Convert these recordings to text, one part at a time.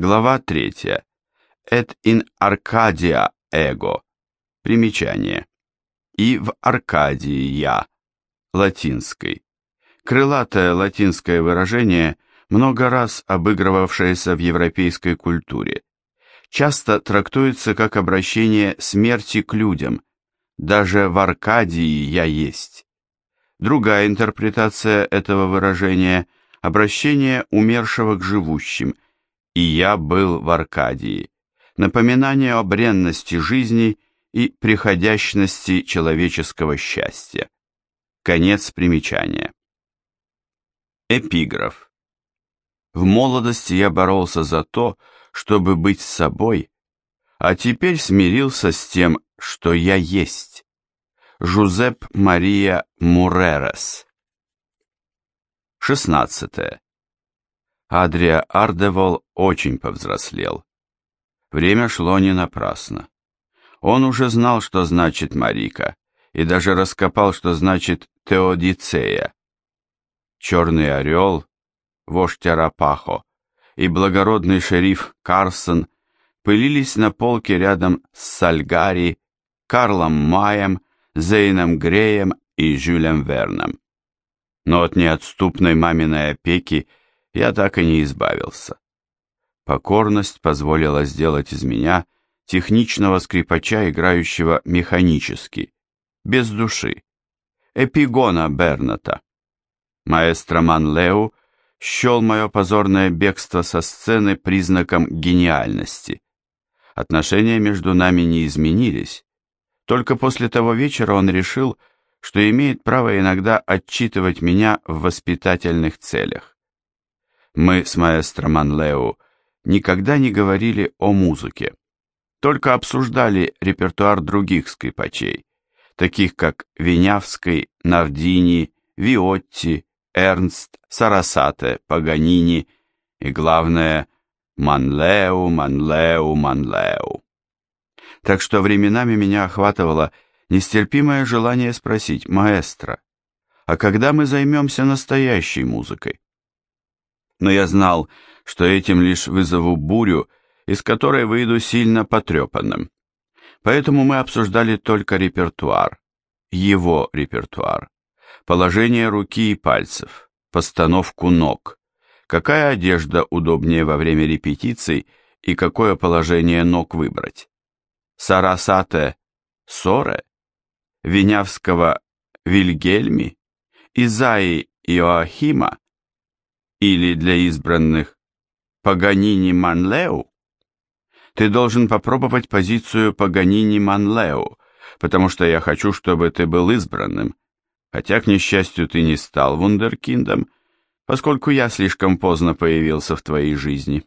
Глава 3. Et in Arcadia ego. Примечание. И в Аркадии я. Латинской. Крылатое латинское выражение, много раз обыгрывавшееся в европейской культуре. Часто трактуется как обращение смерти к людям. Даже в Аркадии я есть. Другая интерпретация этого выражения – обращение умершего к живущим – и я был в Аркадии, напоминание о бренности жизни и приходящности человеческого счастья. Конец примечания. Эпиграф. В молодости я боролся за то, чтобы быть собой, а теперь смирился с тем, что я есть. Жузеп Мария Муререс. 16. Адрия Ардевол очень повзрослел. Время шло не напрасно. Он уже знал, что значит Марика, и даже раскопал, что значит Теодицея. Черный орел, вождь Арапахо, и благородный шериф Карсон пылились на полке рядом с Сальгари, Карлом Маем, Зейном Греем и Жюлем Верном. Но от неотступной маминой опеки я так и не избавился. Покорность позволила сделать из меня техничного скрипача, играющего механически, без души, эпигона Берната. Маэстро Манлеу счел мое позорное бегство со сцены признаком гениальности. Отношения между нами не изменились. Только после того вечера он решил, что имеет право иногда отчитывать меня в воспитательных целях. Мы с маэстро Манлео никогда не говорили о музыке, только обсуждали репертуар других скрипачей, таких как Винявский, Нардини, Виотти, Эрнст, Сарасате, Паганини и, главное, Манлеу, Манлеу, Манлеу. Так что временами меня охватывало нестерпимое желание спросить маэстро, а когда мы займемся настоящей музыкой? Но я знал, что этим лишь вызову бурю, из которой выйду сильно потрепанным. Поэтому мы обсуждали только репертуар, его репертуар, положение руки и пальцев, постановку ног, какая одежда удобнее во время репетиций и какое положение ног выбрать. Сарасате Соре, Винявского Вильгельми, Изаи Иоахима или для избранных Паганини Манлеу, ты должен попробовать позицию Паганини Манлеу, потому что я хочу, чтобы ты был избранным, хотя, к несчастью, ты не стал вундеркиндом, поскольку я слишком поздно появился в твоей жизни.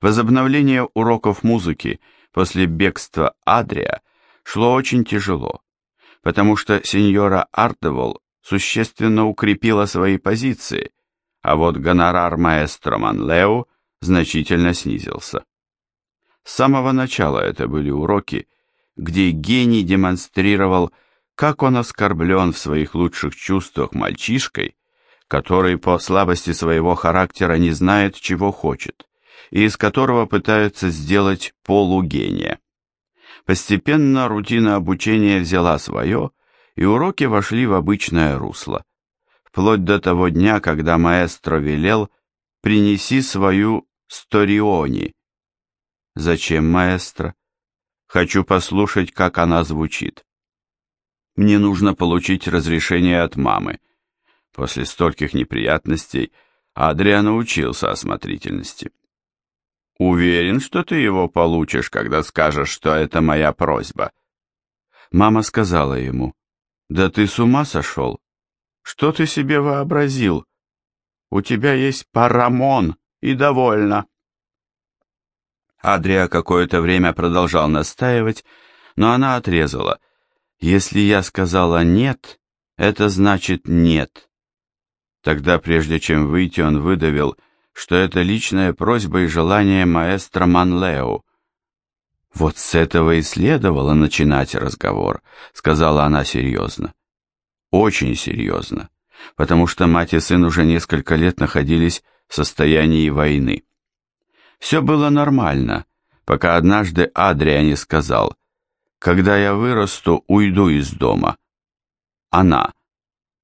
Возобновление уроков музыки после бегства Адрия шло очень тяжело, потому что сеньора Ардевол существенно укрепила свои позиции, а вот гонорар маэстро Манлео значительно снизился. С самого начала это были уроки, где гений демонстрировал, как он оскорблен в своих лучших чувствах мальчишкой, который по слабости своего характера не знает, чего хочет, и из которого пытаются сделать полугения. Постепенно рутина обучения взяла свое, и уроки вошли в обычное русло вплоть до того дня, когда маэстро велел «принеси свою сториони». «Зачем, маэстро?» «Хочу послушать, как она звучит». «Мне нужно получить разрешение от мамы». После стольких неприятностей Адриан научился осмотрительности. «Уверен, что ты его получишь, когда скажешь, что это моя просьба». Мама сказала ему, «Да ты с ума сошел? Что ты себе вообразил? У тебя есть парамон, и довольно. Адрия какое-то время продолжал настаивать, но она отрезала. Если я сказала «нет», это значит «нет». Тогда, прежде чем выйти, он выдавил, что это личная просьба и желание маэстро Манлео. «Вот с этого и следовало начинать разговор», — сказала она серьезно очень серьезно, потому что мать и сын уже несколько лет находились в состоянии войны. Все было нормально, пока однажды Адрия не сказал, «Когда я вырасту, уйду из дома». Она,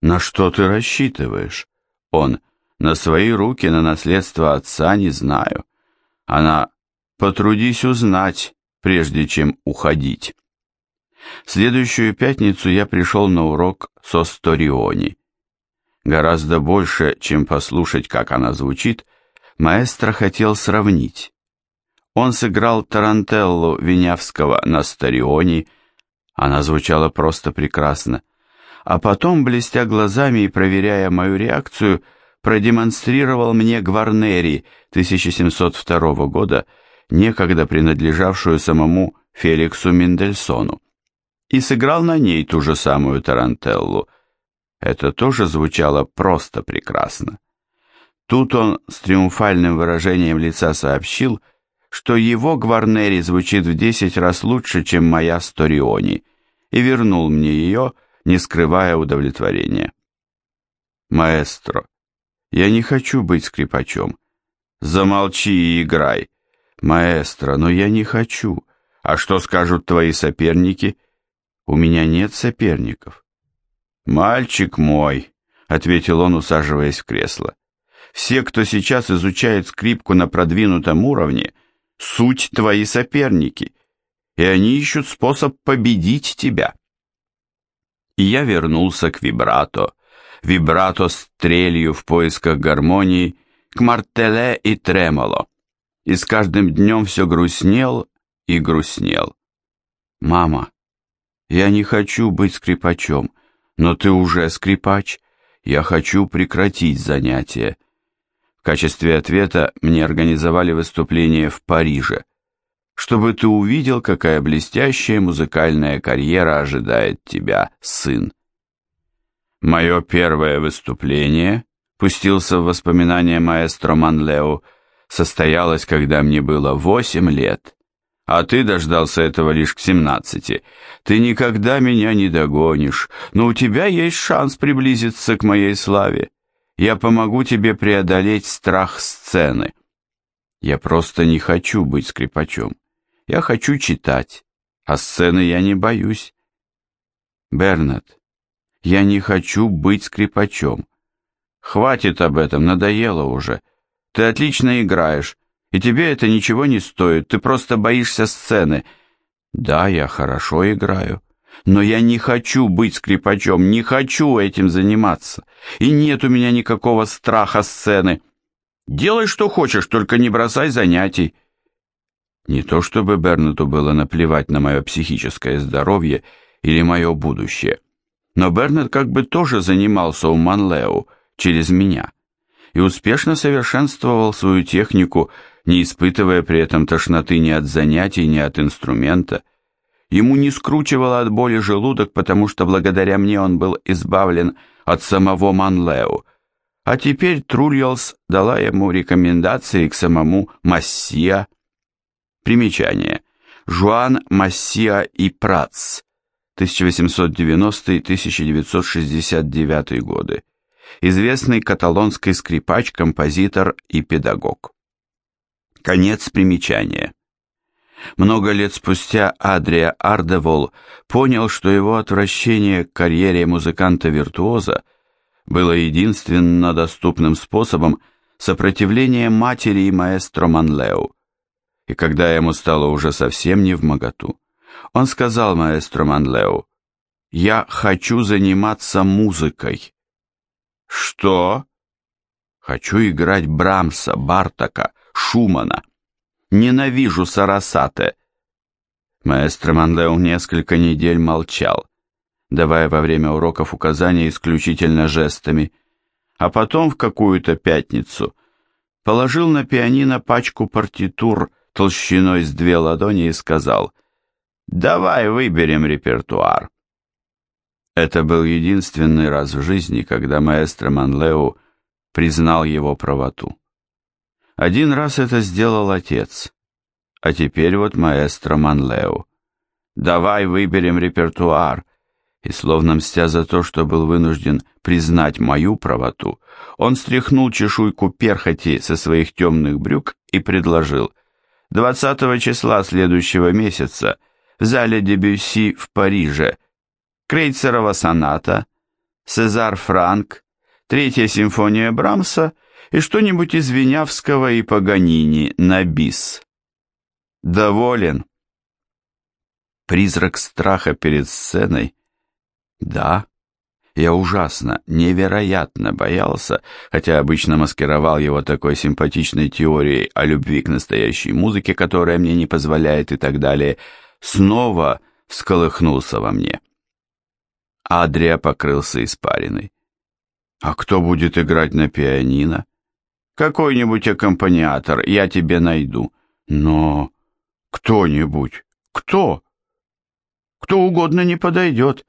«На что ты рассчитываешь?» Он, «На свои руки, на наследство отца не знаю». Она, «Потрудись узнать, прежде чем уходить». Следующую пятницу я пришел на урок со Сториони. Гораздо больше, чем послушать, как она звучит, маэстро хотел сравнить. Он сыграл Тарантеллу Винявского на Старионе, она звучала просто прекрасно, а потом, блестя глазами и проверяя мою реакцию, продемонстрировал мне Гварнери 1702 года, некогда принадлежавшую самому Феликсу Мендельсону, и сыграл на ней ту же самую Тарантеллу. Это тоже звучало просто прекрасно. Тут он с триумфальным выражением лица сообщил, что его Гварнери звучит в десять раз лучше, чем моя Сториони, и вернул мне ее, не скрывая удовлетворения. «Маэстро, я не хочу быть скрипачом. Замолчи и играй. Маэстро, но я не хочу. А что скажут твои соперники? У меня нет соперников». «Мальчик мой», — ответил он, усаживаясь в кресло, все, кто сейчас изучает скрипку на продвинутом уровне, суть твои соперники, и они ищут способ победить тебя. И я вернулся к вибрато, вибрато с трелью в поисках гармонии, к мартеле и тремоло, и с каждым днем все грустнел и грустнел. «Мама, я не хочу быть скрипачом, но ты уже скрипач, я хочу прекратить занятия». В качестве ответа мне организовали выступление в Париже, чтобы ты увидел, какая блестящая музыкальная карьера ожидает тебя, сын. Мое первое выступление, пустился в воспоминания маэстро Манлео, состоялось, когда мне было восемь лет, а ты дождался этого лишь к семнадцати. Ты никогда меня не догонишь, но у тебя есть шанс приблизиться к моей славе. Я помогу тебе преодолеть страх сцены. Я просто не хочу быть скрипачом. Я хочу читать, а сцены я не боюсь. Бернет, я не хочу быть скрипачом. Хватит об этом, надоело уже. Ты отлично играешь, и тебе это ничего не стоит, ты просто боишься сцены. Да, я хорошо играю, но я не хочу быть скрипачом, не хочу этим заниматься. И нет у меня никакого страха сцены. Делай, что хочешь, только не бросай занятий. Не то чтобы Бернету было наплевать на мое психическое здоровье или мое будущее, но Бернет как бы тоже занимался у Манлеу через меня и успешно совершенствовал свою технику, не испытывая при этом тошноты ни от занятий, ни от инструмента. Ему не скручивало от боли желудок, потому что благодаря мне он был избавлен от самого Манлео. А теперь Трульялс дала ему рекомендации к самому Массия. Примечание. Жуан Массия и Прац, 1890-1969 годы. Известный каталонский скрипач, композитор и педагог. Конец примечания. Много лет спустя Адрия Ардевол понял, что его отвращение к карьере музыканта-виртуоза было единственно доступным способом сопротивления матери и маэстро Манлеу. И когда ему стало уже совсем не в моготу, он сказал маэстро Манлеу, «Я хочу заниматься музыкой». «Что?» «Хочу играть Брамса, Бартака, Шумана». Ненавижу Сарасате. Маэстро Манлео несколько недель молчал, давая во время уроков указания исключительно жестами, а потом в какую-то пятницу положил на пианино пачку партитур толщиной с две ладони и сказал «Давай выберем репертуар». Это был единственный раз в жизни, когда маэстро Манлео признал его правоту. Один раз это сделал отец, а теперь вот маэстро Манлео. Давай выберем репертуар. И словно мстя за то, что был вынужден признать мою правоту, он стряхнул чешуйку перхоти со своих темных брюк и предложил 20 числа следующего месяца в зале Дебюсси в Париже Крейцерова соната, Сезар Франк, Третья симфония Брамса и что-нибудь из Винявского и Паганини на бис. Доволен. Призрак страха перед сценой? Да. Я ужасно, невероятно боялся, хотя обычно маскировал его такой симпатичной теорией о любви к настоящей музыке, которая мне не позволяет и так далее, снова всколыхнулся во мне. Адрия покрылся испариной. «А кто будет играть на пианино?» «Какой-нибудь аккомпаниатор, я тебе найду». «Но кто-нибудь? Кто?» «Кто угодно не подойдет».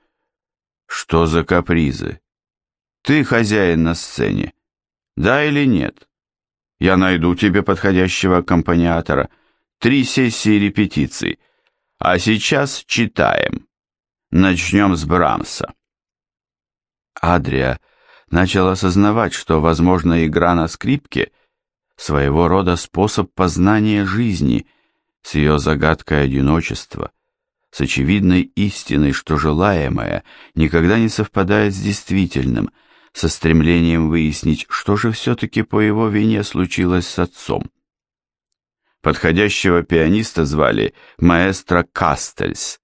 «Что за капризы? Ты хозяин на сцене, да или нет?» «Я найду тебе подходящего аккомпаниатора. Три сессии репетиций. А сейчас читаем». Начнем с Брамса. Адрия начал осознавать, что, возможно, игра на скрипке – своего рода способ познания жизни с ее загадкой одиночества, с очевидной истиной, что желаемое никогда не совпадает с действительным, со стремлением выяснить, что же все-таки по его вине случилось с отцом. Подходящего пианиста звали маэстро Кастельс,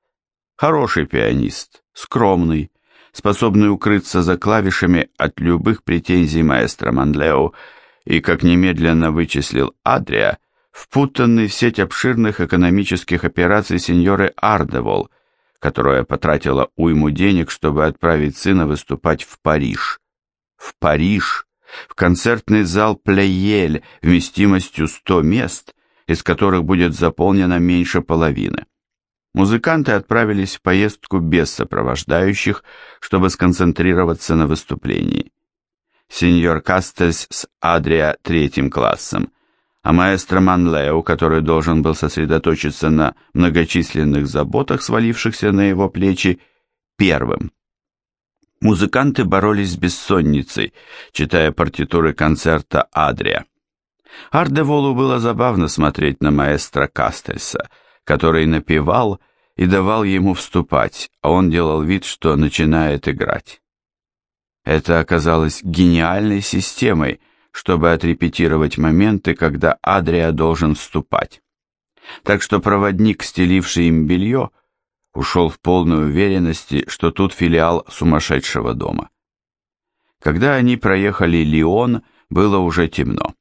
Хороший пианист, скромный, способный укрыться за клавишами от любых претензий маэстро Манлео и, как немедленно вычислил Адрия, впутанный в сеть обширных экономических операций сеньоры Ардевол, которая потратила уйму денег, чтобы отправить сына выступать в Париж. В Париж, в концертный зал Плеель вместимостью 100 мест, из которых будет заполнено меньше половины. Музыканты отправились в поездку без сопровождающих, чтобы сконцентрироваться на выступлении. Сеньор Кастельс с Адриа третьим классом, а маэстро Манлео, который должен был сосредоточиться на многочисленных заботах, свалившихся на его плечи, первым. Музыканты боролись с бессонницей, читая партитуры концерта Адрия. Ардеволу было забавно смотреть на маэстро Кастельса, который напевал и давал ему вступать, а он делал вид, что начинает играть. Это оказалось гениальной системой, чтобы отрепетировать моменты, когда Адрия должен вступать. Так что проводник, стеливший им белье, ушел в полной уверенности, что тут филиал сумасшедшего дома. Когда они проехали Лион, было уже темно.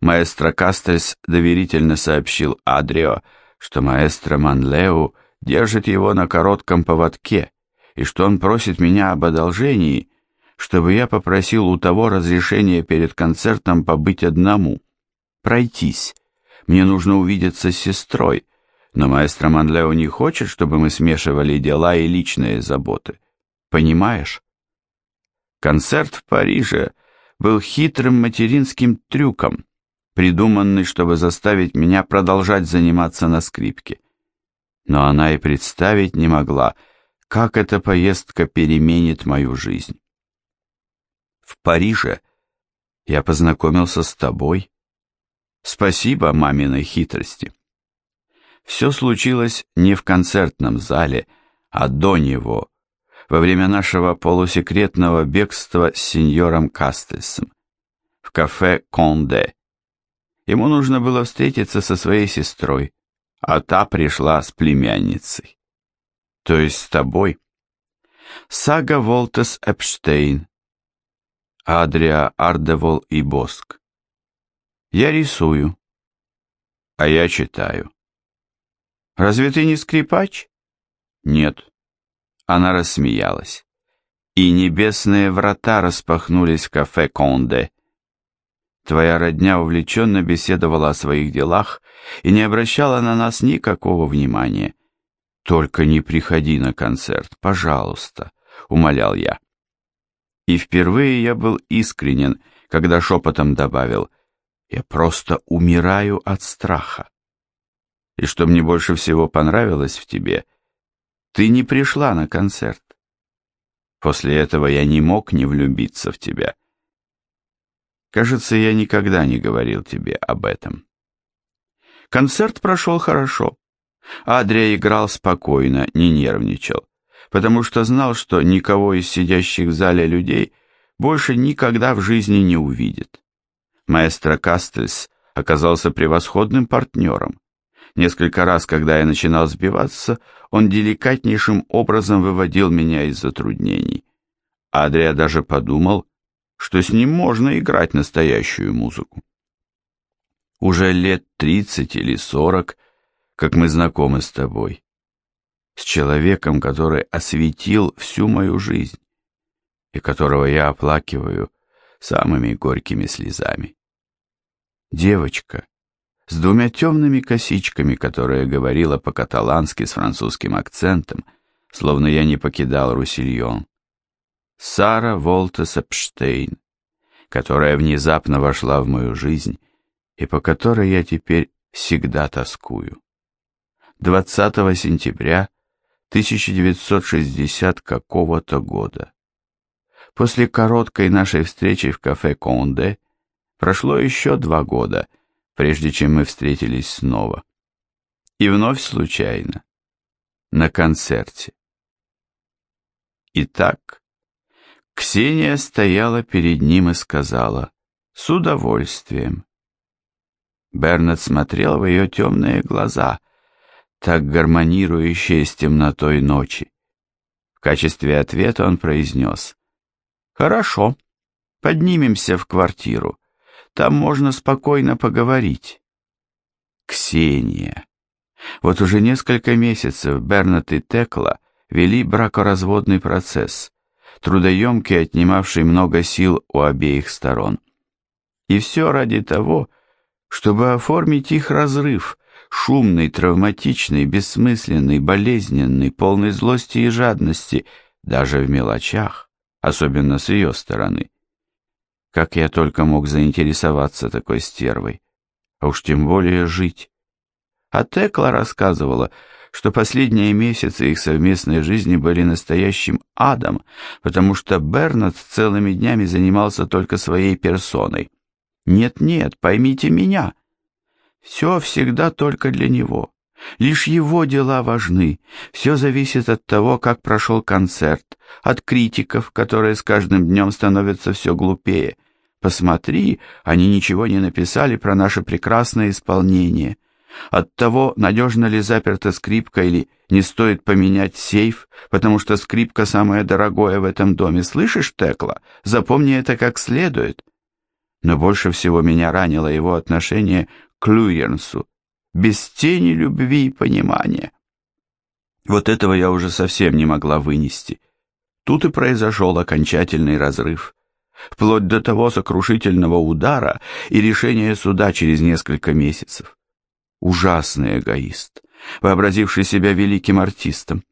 Маэстро Кастельс доверительно сообщил Адрио, что маэстро Манлеу держит его на коротком поводке, и что он просит меня об одолжении, чтобы я попросил у того разрешения перед концертом побыть одному, пройтись. Мне нужно увидеться с сестрой, но маэстро Манлео не хочет, чтобы мы смешивали дела и личные заботы. Понимаешь? Концерт в Париже был хитрым материнским трюком, придуманный, чтобы заставить меня продолжать заниматься на скрипке но она и представить не могла, как эта поездка переменит мою жизнь. В Париже я познакомился с тобой. Спасибо маминой хитрости. Все случилось не в концертном зале, а до него, во время нашего полусекретного бегства с сеньором Кастельсом, в кафе «Конде». Ему нужно было встретиться со своей сестрой, а та пришла с племянницей. То есть с тобой. Сага Волтес Эпштейн. Адрия Ардевол и Боск. Я рисую, а я читаю. Разве ты не скрипач? Нет. Она рассмеялась. И небесные врата распахнулись в кафе Конде. Твоя родня увлеченно беседовала о своих делах и не обращала на нас никакого внимания. «Только не приходи на концерт, пожалуйста», — умолял я. И впервые я был искренен, когда шепотом добавил, «Я просто умираю от страха». И что мне больше всего понравилось в тебе, ты не пришла на концерт. После этого я не мог не влюбиться в тебя. Кажется, я никогда не говорил тебе об этом. Концерт прошел хорошо. Адрия играл спокойно, не нервничал, потому что знал, что никого из сидящих в зале людей больше никогда в жизни не увидит. Маэстро Кастельс оказался превосходным партнером. Несколько раз, когда я начинал сбиваться, он деликатнейшим образом выводил меня из затруднений. Адрия даже подумал, что с ним можно играть настоящую музыку. Уже лет тридцать или сорок, как мы знакомы с тобой, с человеком, который осветил всю мою жизнь и которого я оплакиваю самыми горькими слезами. Девочка, с двумя темными косичками, которая говорила по-каталански с французским акцентом, словно я не покидал Русильон. Сара Волтес Эпштейн, которая внезапно вошла в мою жизнь и по которой я теперь всегда тоскую. 20 сентября 1960 какого-то года. После короткой нашей встречи в кафе Конде прошло еще два года — прежде чем мы встретились снова. И вновь случайно. На концерте. Итак, Ксения стояла перед ним и сказала «С удовольствием». Бернет смотрел в ее темные глаза, так гармонирующие с темнотой ночи. В качестве ответа он произнес «Хорошо, поднимемся в квартиру. Там можно спокойно поговорить. Ксения. Вот уже несколько месяцев Бернат и Текла вели бракоразводный процесс, трудоемкий, отнимавший много сил у обеих сторон. И все ради того, чтобы оформить их разрыв, шумный, травматичный, бессмысленный, болезненный, полный злости и жадности, даже в мелочах, особенно с ее стороны. Как я только мог заинтересоваться такой стервой, а уж тем более жить. А Текла рассказывала, что последние месяцы их совместной жизни были настоящим адом, потому что Бернард целыми днями занимался только своей персоной. Нет-нет, поймите меня. Все всегда только для него. Лишь его дела важны. Все зависит от того, как прошел концерт, от критиков, которые с каждым днем становятся все глупее. Посмотри, они ничего не написали про наше прекрасное исполнение. От того, надежно ли заперта скрипка или не стоит поменять сейф, потому что скрипка самое дорогое в этом доме. Слышишь, Текла? Запомни это как следует. Но больше всего меня ранило его отношение к Люернсу, без тени любви и понимания. Вот этого я уже совсем не могла вынести. Тут и произошел окончательный разрыв. Вплоть до того сокрушительного удара и решения суда через несколько месяцев. Ужасный эгоист, вообразивший себя великим артистом.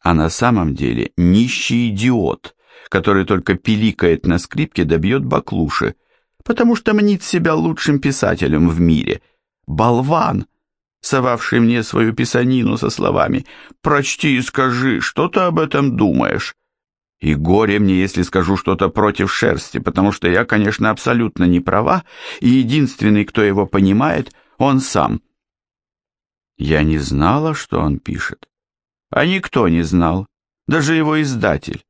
А на самом деле нищий идиот, который только пиликает на скрипке да баклуши, потому что мнит себя лучшим писателем в мире. Болван, совавший мне свою писанину со словами «Прочти и скажи, что ты об этом думаешь?» И горе мне, если скажу что-то против шерсти, потому что я, конечно, абсолютно не права, и единственный, кто его понимает, он сам. Я не знала, что он пишет. А никто не знал, даже его издатель.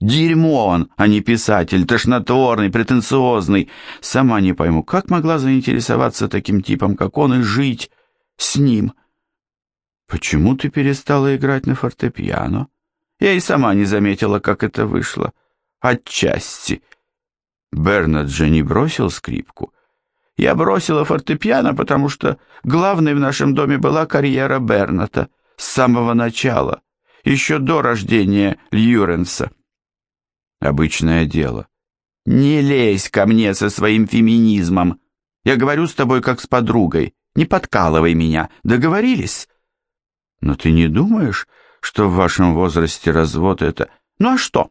Дерьмо он, а не писатель, тошнотворный, претенциозный. Сама не пойму, как могла заинтересоваться таким типом, как он, и жить с ним. Почему ты перестала играть на фортепиано? Я и сама не заметила, как это вышло. Отчасти. Бернард же не бросил скрипку. Я бросила фортепиано, потому что главной в нашем доме была карьера Берната с самого начала, еще до рождения Льюренса. Обычное дело. Не лезь ко мне со своим феминизмом. Я говорю с тобой как с подругой. Не подкалывай меня. Договорились? Но ты не думаешь, что в вашем возрасте развод это... Ну а что?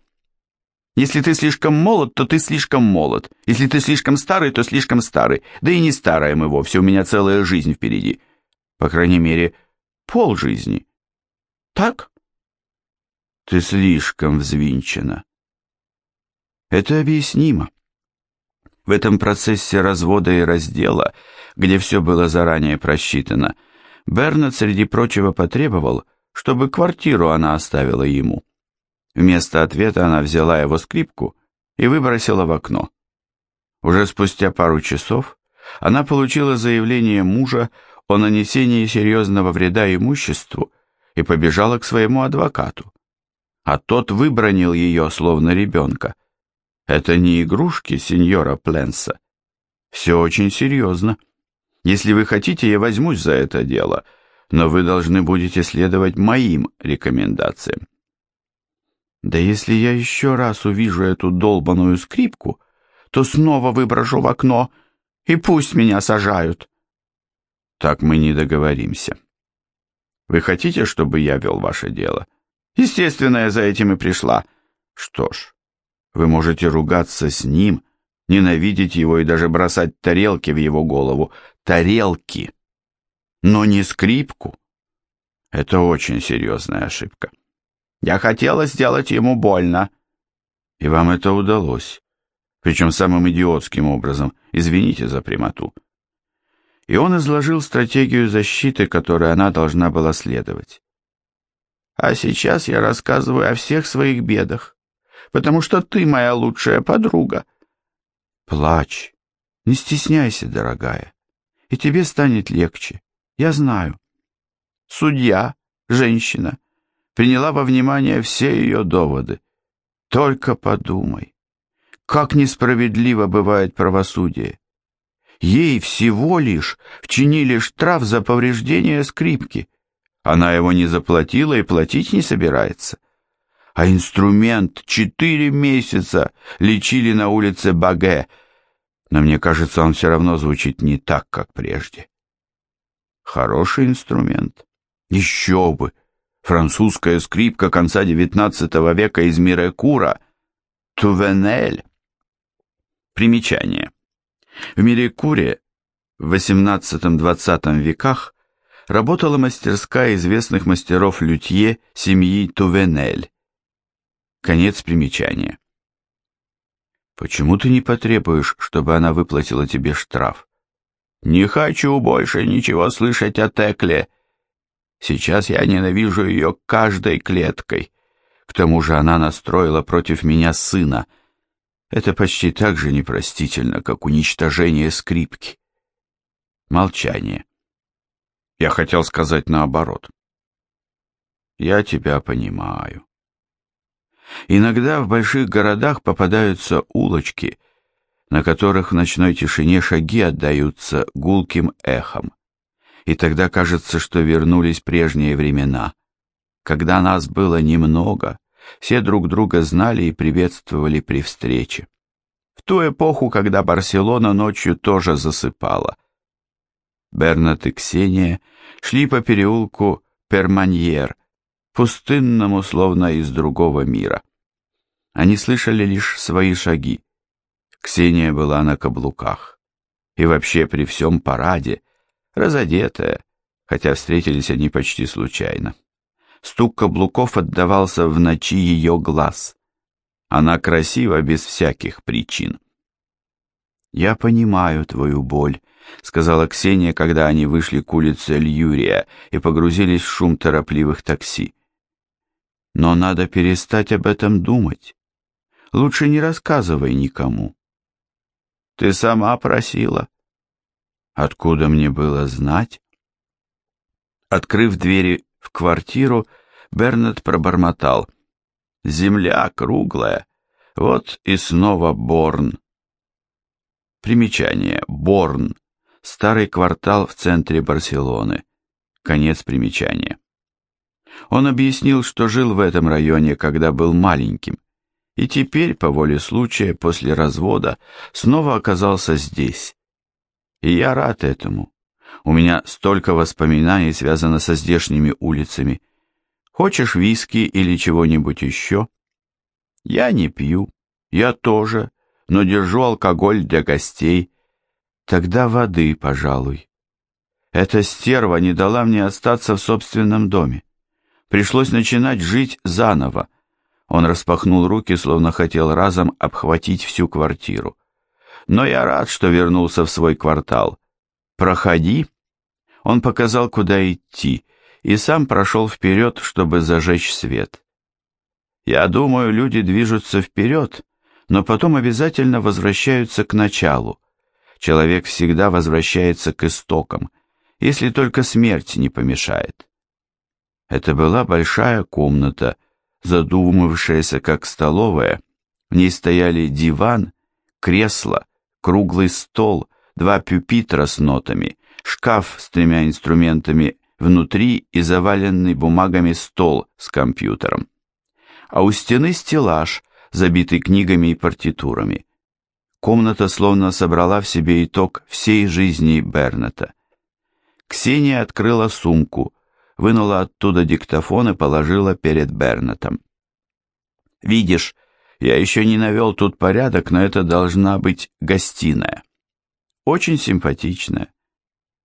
Если ты слишком молод, то ты слишком молод. Если ты слишком старый, то слишком старый. Да и не старая мы вовсе, у меня целая жизнь впереди. По крайней мере, пол жизни. Так? Ты слишком взвинчена. Это объяснимо. В этом процессе развода и раздела, где все было заранее просчитано, Бернет, среди прочего, потребовал, чтобы квартиру она оставила ему. Вместо ответа она взяла его скрипку и выбросила в окно. Уже спустя пару часов она получила заявление мужа о нанесении серьезного вреда имуществу и побежала к своему адвокату. А тот выбронил ее, словно ребенка. Это не игрушки сеньора Пленса. Все очень серьезно. Если вы хотите, я возьмусь за это дело, но вы должны будете следовать моим рекомендациям. Да если я еще раз увижу эту долбаную скрипку, то снова выброшу в окно, и пусть меня сажают. Так мы не договоримся. Вы хотите, чтобы я вел ваше дело? Естественно, я за этим и пришла. Что ж, вы можете ругаться с ним, ненавидеть его и даже бросать тарелки в его голову. Тарелки! Но не скрипку. Это очень серьезная ошибка. Я хотела сделать ему больно. И вам это удалось. Причем самым идиотским образом. Извините за прямоту. И он изложил стратегию защиты, которой она должна была следовать. А сейчас я рассказываю о всех своих бедах потому что ты моя лучшая подруга. Плачь, не стесняйся, дорогая, и тебе станет легче, я знаю. Судья, женщина, приняла во внимание все ее доводы. Только подумай, как несправедливо бывает правосудие. Ей всего лишь вчинили штраф за повреждение скрипки. Она его не заплатила и платить не собирается а инструмент четыре месяца лечили на улице Баге, но мне кажется, он все равно звучит не так, как прежде. Хороший инструмент. Еще бы! Французская скрипка конца XIX века из Мирекура. Тувенель. Примечание. В Мирекуре в XVIII-XX веках работала мастерская известных мастеров лютье семьи Тувенель. Конец примечания. Почему ты не потребуешь, чтобы она выплатила тебе штраф? Не хочу больше ничего слышать о Текле. Сейчас я ненавижу ее каждой клеткой. К тому же она настроила против меня сына. Это почти так же непростительно, как уничтожение скрипки. Молчание. Я хотел сказать наоборот. Я тебя понимаю. Иногда в больших городах попадаются улочки, на которых в ночной тишине шаги отдаются гулким эхом. И тогда кажется, что вернулись прежние времена, когда нас было немного, все друг друга знали и приветствовали при встрече. В ту эпоху, когда Барселона ночью тоже засыпала. Бернат и Ксения шли по переулку Перманьер, пустынному, словно из другого мира. Они слышали лишь свои шаги. Ксения была на каблуках. И вообще при всем параде, разодетая, хотя встретились они почти случайно. Стук каблуков отдавался в ночи ее глаз. Она красива без всяких причин. «Я понимаю твою боль», — сказала Ксения, когда они вышли к улице Льюрия и погрузились в шум торопливых такси. Но надо перестать об этом думать. Лучше не рассказывай никому. Ты сама просила. Откуда мне было знать? Открыв двери в квартиру, Бернет пробормотал. Земля круглая. Вот и снова Борн. Примечание. Борн. Старый квартал в центре Барселоны. Конец примечания. Он объяснил, что жил в этом районе, когда был маленьким, и теперь, по воле случая, после развода, снова оказался здесь. И я рад этому. У меня столько воспоминаний связано со здешними улицами. Хочешь виски или чего-нибудь еще? Я не пью, я тоже, но держу алкоголь для гостей. Тогда воды, пожалуй. Эта стерва не дала мне остаться в собственном доме. Пришлось начинать жить заново, Он распахнул руки, словно хотел разом обхватить всю квартиру. «Но я рад, что вернулся в свой квартал. Проходи». Он показал, куда идти, и сам прошел вперед, чтобы зажечь свет. «Я думаю, люди движутся вперед, но потом обязательно возвращаются к началу. Человек всегда возвращается к истокам, если только смерть не помешает». Это была большая комната, задумавшаяся как столовая. В ней стояли диван, кресло, круглый стол, два пюпитра с нотами, шкаф с тремя инструментами внутри и заваленный бумагами стол с компьютером. А у стены стеллаж, забитый книгами и партитурами. Комната словно собрала в себе итог всей жизни Бернета. Ксения открыла сумку, вынула оттуда диктофон и положила перед Бернетом. «Видишь, я еще не навел тут порядок, но это должна быть гостиная. Очень симпатичная.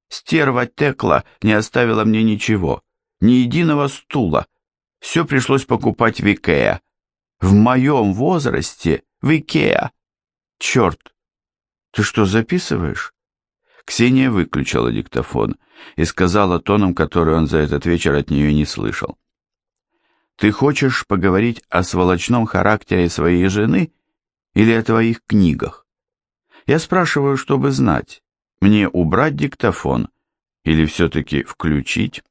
Стерва Текла не оставила мне ничего, ни единого стула. Все пришлось покупать в Икеа. В моем возрасте в Икеа. Черт, ты что, записываешь? Ксения выключила диктофон и сказала тоном, который он за этот вечер от нее не слышал. «Ты хочешь поговорить о сволочном характере своей жены или о твоих книгах? Я спрашиваю, чтобы знать, мне убрать диктофон или все-таки включить?»